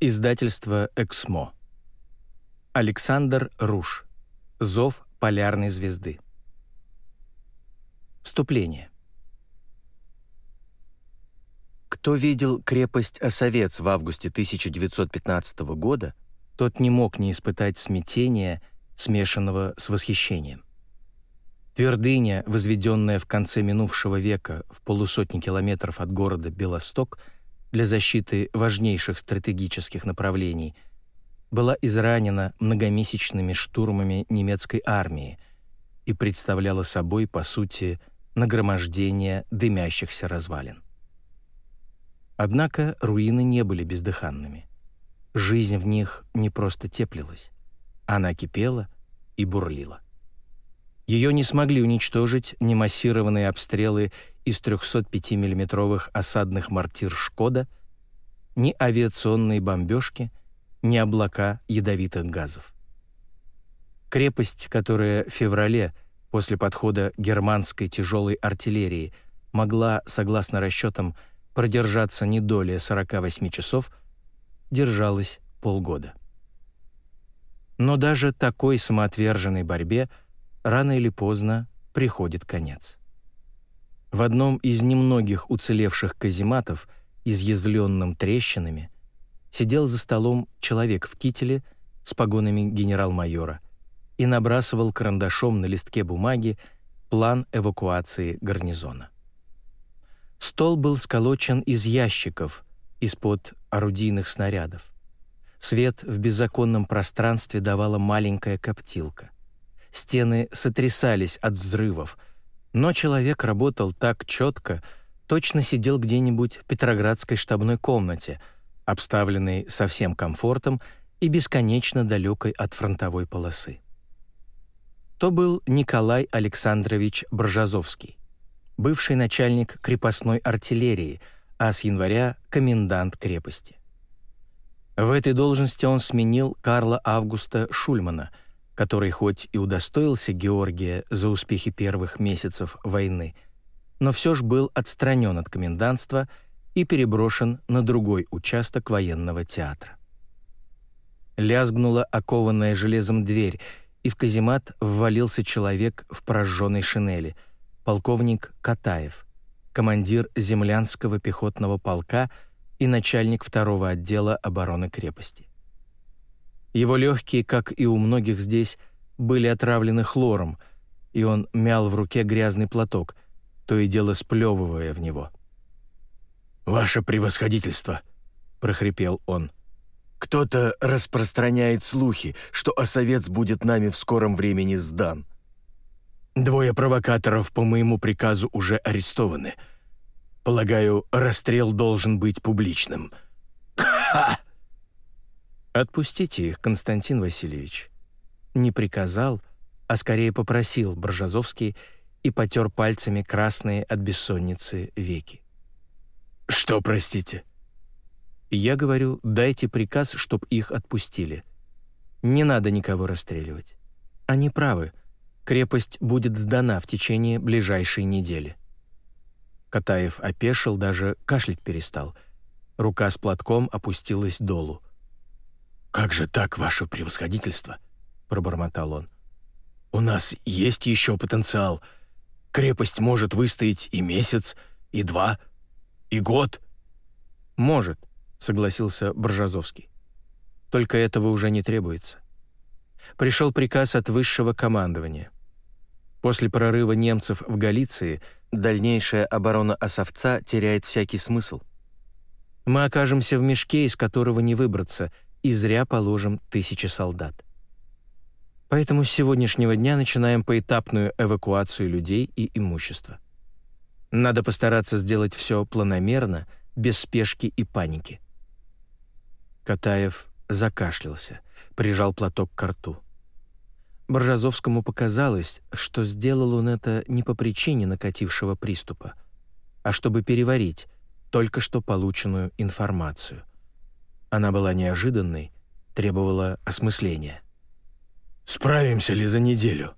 Издательство «Эксмо». Александр Руш. Зов полярной звезды. Вступление. Кто видел крепость Осовец в августе 1915 года, тот не мог не испытать смятения, смешанного с восхищением. Твердыня, возведенная в конце минувшего века в полусотни километров от города Белосток для защиты важнейших стратегических направлений, была изранена многомесячными штурмами немецкой армии и представляла собой, по сути, нагромождение дымящихся развалин. Однако руины не были бездыханными. Жизнь в них не просто теплилась, она кипела и бурлила. Ее не смогли уничтожить ни массированные обстрелы из 305 миллиметровых осадных мортир «Шкода», ни авиационные бомбежки, ни облака ядовитых газов. Крепость, которая в феврале, после подхода германской тяжелой артиллерии, могла, согласно расчетам, продержаться не долее 48 часов, держалась полгода. Но даже такой самоотверженной борьбе рано или поздно приходит конец. В одном из немногих уцелевших казематов, изъязвленным трещинами, сидел за столом человек в кителе с погонами генерал-майора и набрасывал карандашом на листке бумаги план эвакуации гарнизона. Стол был сколочен из ящиков, из-под орудийных снарядов. Свет в беззаконном пространстве давала маленькая коптилка. Стены сотрясались от взрывов, но человек работал так четко, точно сидел где-нибудь в Петроградской штабной комнате, обставленной со всем комфортом и бесконечно далекой от фронтовой полосы. То был Николай Александрович Бржазовский бывший начальник крепостной артиллерии, а с января — комендант крепости. В этой должности он сменил Карла Августа Шульмана, который хоть и удостоился Георгия за успехи первых месяцев войны, но все же был отстранен от комендантства и переброшен на другой участок военного театра. Лязгнула окованная железом дверь, и в каземат ввалился человек в прожженной шинели — полковник Катаев, командир землянского пехотного полка и начальник второго отдела обороны крепости. Его легкие, как и у многих здесь, были отравлены хлором, и он мял в руке грязный платок, то и дело сплевывая в него. «Ваше превосходительство!» — прохрипел он. «Кто-то распространяет слухи, что осовец будет нами в скором времени сдан. Двое провокаторов по моему приказу уже арестованы. Полагаю, расстрел должен быть публичным. Ха! Отпустите их, Константин Васильевич. Не приказал, а скорее попросил Боржазовский и потер пальцами красные от бессонницы веки. Что, простите? Я говорю, дайте приказ, чтоб их отпустили. Не надо никого расстреливать. Они правы — крепость будет сдана в течение ближайшей недели. Катаев опешил, даже кашлять перестал. Рука с платком опустилась долу. «Как же так, ваше превосходительство?» — пробормотал он. «У нас есть еще потенциал. Крепость может выстоять и месяц, и два, и год». «Может», — согласился Боржазовский. «Только этого уже не требуется. Пришел приказ от высшего командования. После прорыва немцев в Галиции дальнейшая оборона Осовца теряет всякий смысл. Мы окажемся в мешке, из которого не выбраться, и зря положим тысячи солдат. Поэтому с сегодняшнего дня начинаем поэтапную эвакуацию людей и имущества. Надо постараться сделать все планомерно, без спешки и паники. Катаев закашлялся, прижал платок к рту. Боржазовскому показалось, что сделал он это не по причине накатившего приступа, а чтобы переварить только что полученную информацию. Она была неожиданной, требовала осмысления. «Справимся ли за неделю?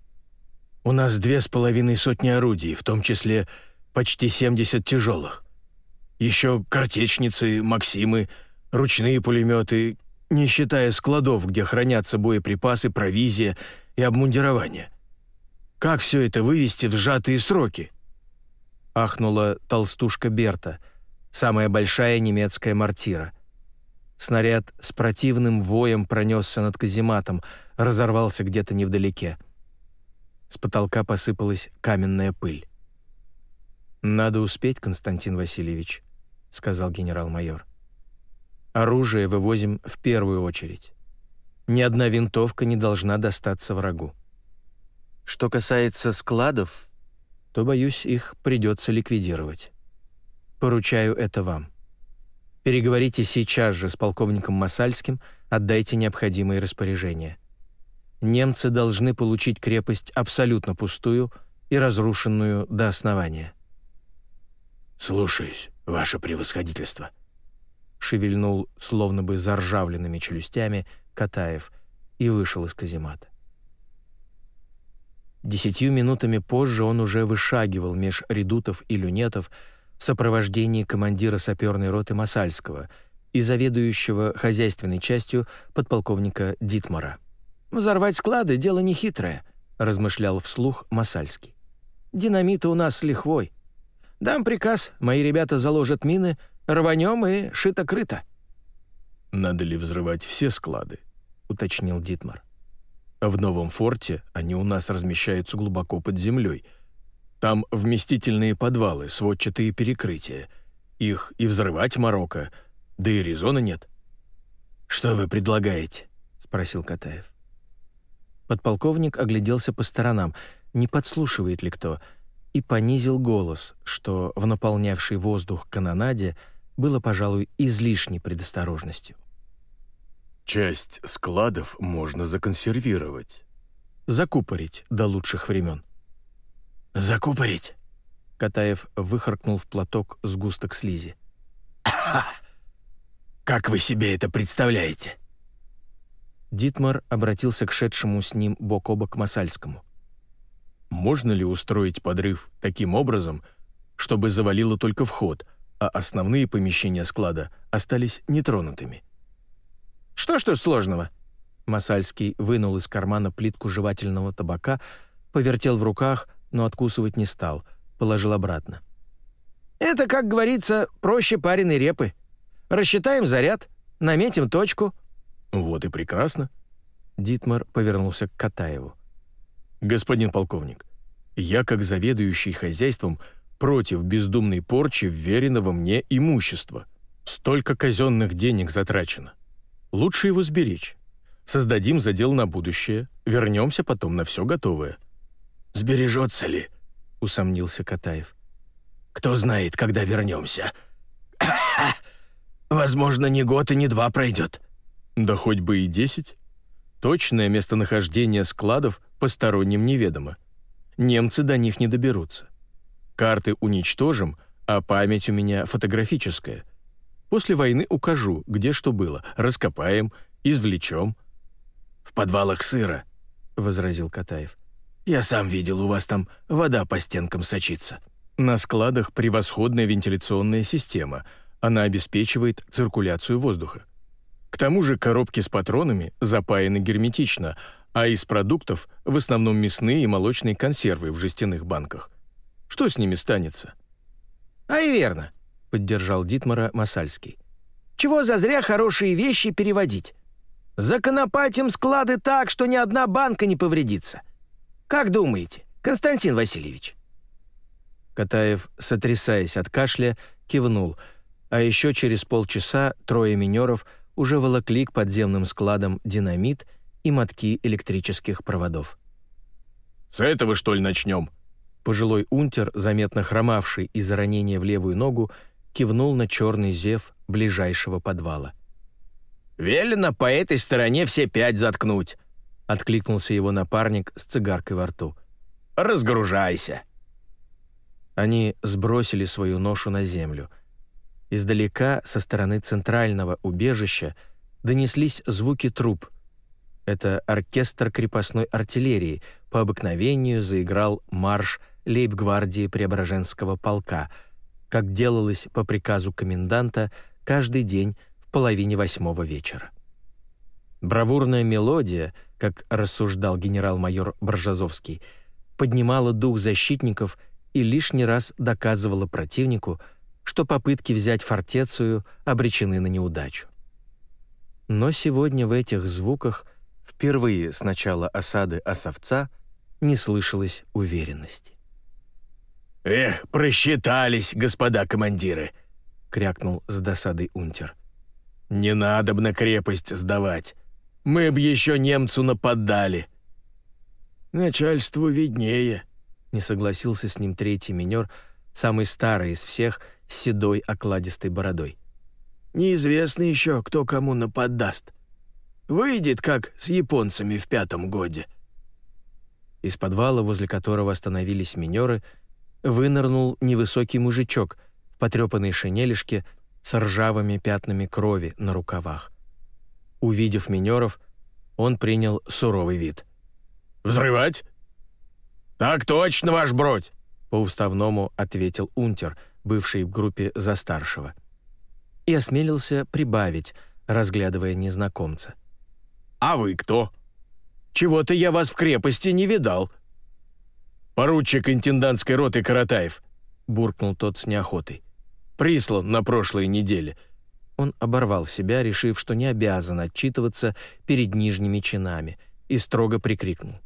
У нас две с половиной сотни орудий, в том числе почти 70 тяжелых. Еще картечницы, Максимы, ручные пулеметы, не считая складов, где хранятся боеприпасы, провизия и обмундирование. Как все это вывести в сжатые сроки?» Ахнула толстушка Берта, самая большая немецкая мортира. Снаряд с противным воем пронесся над казематом, разорвался где-то невдалеке. С потолка посыпалась каменная пыль. «Надо успеть, Константин Васильевич», — сказал генерал-майор. «Оружие вывозим в первую очередь. Ни одна винтовка не должна достаться врагу. Что касается складов, то, боюсь, их придется ликвидировать. Поручаю это вам. Переговорите сейчас же с полковником Масальским, отдайте необходимые распоряжения. Немцы должны получить крепость абсолютно пустую и разрушенную до основания. «Слушаюсь, ваше превосходительство», — шевельнул, словно бы заржавленными челюстями, Катаев и вышел из каземата. Десятью минутами позже он уже вышагивал меж редутов и люнетов в сопровождении командира саперной роты Масальского и заведующего хозяйственной частью подполковника Дитмара. «Взорвать склады — дело нехитрое», — размышлял вслух Масальский. «Динамита у нас лихвой. Дам приказ, мои ребята заложат мины, рванем и шито-крыто». «Надо ли взрывать все склады?» — уточнил Дитмар. В новом форте они у нас размещаются глубоко под землей. Там вместительные подвалы, сводчатые перекрытия. Их и взрывать Марокко, да и резона нет. «Что вы предлагаете?» — спросил Катаев. Подполковник огляделся по сторонам, не подслушивает ли кто, и понизил голос, что в наполнявшей воздух канонаде было, пожалуй, излишней предосторожностью. Часть складов можно законсервировать. Закупорить до лучших времен. Закупорить? Катаев выхаркнул в платок сгусток слизи. Как вы себе это представляете? Дитмар обратился к шедшему с ним бок о бок Масальскому. Можно ли устроить подрыв таким образом, чтобы завалило только вход, а основные помещения склада остались нетронутыми? Что ж тут сложного?» Масальский вынул из кармана плитку жевательного табака, повертел в руках, но откусывать не стал, положил обратно. «Это, как говорится, проще пареной репы. Рассчитаем заряд, наметим точку». «Вот и прекрасно». Дитмар повернулся к Катаеву. «Господин полковник, я, как заведующий хозяйством, против бездумной порчи вверенного мне имущества. Столько казенных денег затрачено. Лучше его сберечь. Создадим задел на будущее, вернемся потом на все готовое». «Сбережется ли?» — усомнился Катаев. «Кто знает, когда вернемся. Возможно, ни год и ни два пройдет». «Да хоть бы и десять. Точное местонахождение складов посторонним неведомо. Немцы до них не доберутся. Карты уничтожим, а память у меня фотографическая — После войны укажу, где что было. Раскопаем, извлечем». «В подвалах сыро», — возразил Катаев. «Я сам видел, у вас там вода по стенкам сочится». На складах превосходная вентиляционная система. Она обеспечивает циркуляцию воздуха. К тому же коробки с патронами запаяны герметично, а из продуктов в основном мясные и молочные консервы в жестяных банках. Что с ними станется? А и верно. — поддержал Дитмара Масальский. «Чего зазря хорошие вещи переводить? Законопатим склады так, что ни одна банка не повредится. Как думаете, Константин Васильевич?» Катаев, сотрясаясь от кашля, кивнул, а еще через полчаса трое минеров уже волокли к подземным складам динамит и мотки электрических проводов. «С этого, что ли, начнем?» Пожилой унтер, заметно хромавший из-за ранения в левую ногу, кивнул на черный зев ближайшего подвала. «Велено по этой стороне все пять заткнуть», — откликнулся его напарник с цигаркой во рту. «Разгружайся». Они сбросили свою ношу на землю. Издалека, со стороны центрального убежища, донеслись звуки труб. Это оркестр крепостной артиллерии по обыкновению заиграл марш лейб-гвардии Преображенского полка — как делалось по приказу коменданта каждый день в половине восьмого вечера. Бравурная мелодия, как рассуждал генерал-майор Боржазовский, поднимала дух защитников и лишний раз доказывала противнику, что попытки взять фортецию обречены на неудачу. Но сегодня в этих звуках впервые с начала осады Осовца не слышалось уверенности. «Эх, просчитались, господа командиры!» — крякнул с досадой унтер. «Не надо б на крепость сдавать. Мы б еще немцу нападали». «Начальству виднее», — не согласился с ним третий минер, самый старый из всех, с седой окладистой бородой. «Неизвестно еще, кто кому нападаст. Выйдет, как с японцами в пятом годе». Из подвала, возле которого остановились минеры, вынырнул невысокий мужичок в потрепанной шинелишке с ржавыми пятнами крови на рукавах. Увидев минеров, он принял суровый вид. «Взрывать?» «Так точно, ваш бродь!» по-уставному ответил унтер, бывший в группе за старшего. И осмелился прибавить, разглядывая незнакомца. «А вы кто? Чего-то я вас в крепости не видал». «Поручик интендантской роты Каратаев», — буркнул тот с неохотой. «Прислан на прошлой неделе». Он оборвал себя, решив, что не обязан отчитываться перед нижними чинами, и строго прикрикнул.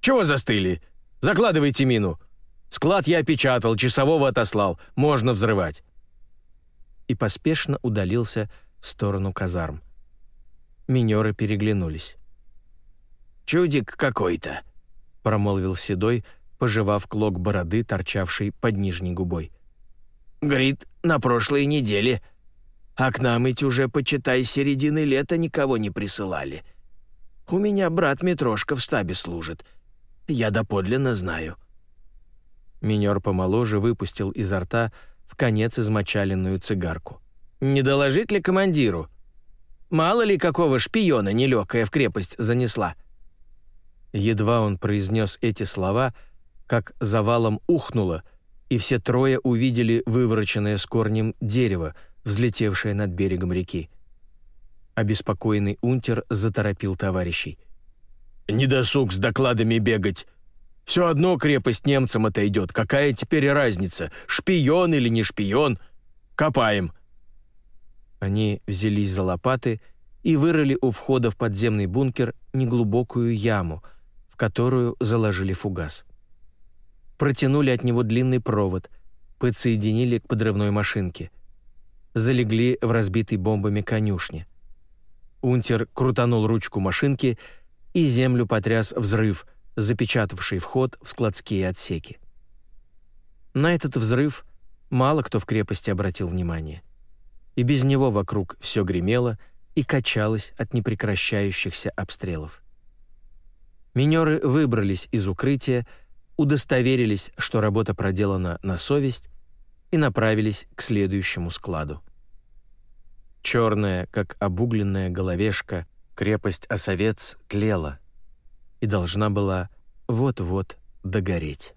«Чего застыли? Закладывайте мину! Склад я опечатал, часового отослал, можно взрывать!» И поспешно удалился в сторону казарм. Минеры переглянулись. «Чудик какой-то», — промолвил Седой, пожевав клок бороды, торчавший под нижней губой. «Грит, на прошлой неделе. А к нам ведь уже, почитай, середины лета никого не присылали. У меня брат Митрошка в штабе служит. Я доподлинно знаю». Минер помоложе выпустил изо рта в конец измочаленную цигарку. «Не доложить ли командиру? Мало ли какого шпиона нелегкая в крепость занесла?» Едва он произнес эти слова — как завалом ухнуло, и все трое увидели вывороченное с корнем дерево, взлетевшее над берегом реки. Обеспокоенный унтер заторопил товарищей. «Не досуг с докладами бегать. Все одно крепость немцам отойдет. Какая теперь разница, шпион или не шпион? Копаем». Они взялись за лопаты и вырыли у входа в подземный бункер неглубокую яму, в которую заложили фугас протянули от него длинный провод, подсоединили к подрывной машинке. Залегли в разбитой бомбами конюшне. Унтер крутанул ручку машинки, и землю потряс взрыв, запечатавший вход в складские отсеки. На этот взрыв мало кто в крепости обратил внимание. И без него вокруг все гремело и качалось от непрекращающихся обстрелов. Минеры выбрались из укрытия, удостоверились, что работа проделана на совесть, и направились к следующему складу. Черная, как обугленная головешка, крепость Осовец тлела и должна была вот-вот догореть.